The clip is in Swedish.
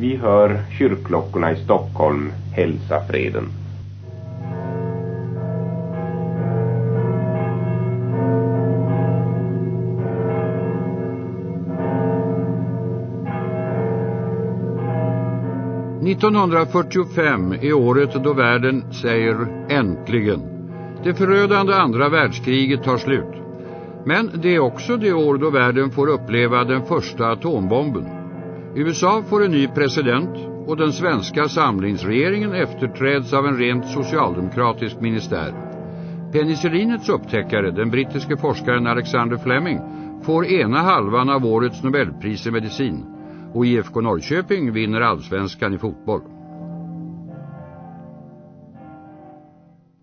Vi hör kyrkklockorna i Stockholm hälsa freden. –1945 är året då världen säger äntligen. Det förödande andra världskriget tar slut. Men det är också det år då världen får uppleva den första atombomben. USA får en ny president och den svenska samlingsregeringen efterträds av en rent socialdemokratisk ministär. Penicillinets upptäckare, den brittiske forskaren Alexander Fleming, får ena halvan av årets Nobelpris i medicin och IFK Norrköping vinner allsvenskan i fotboll.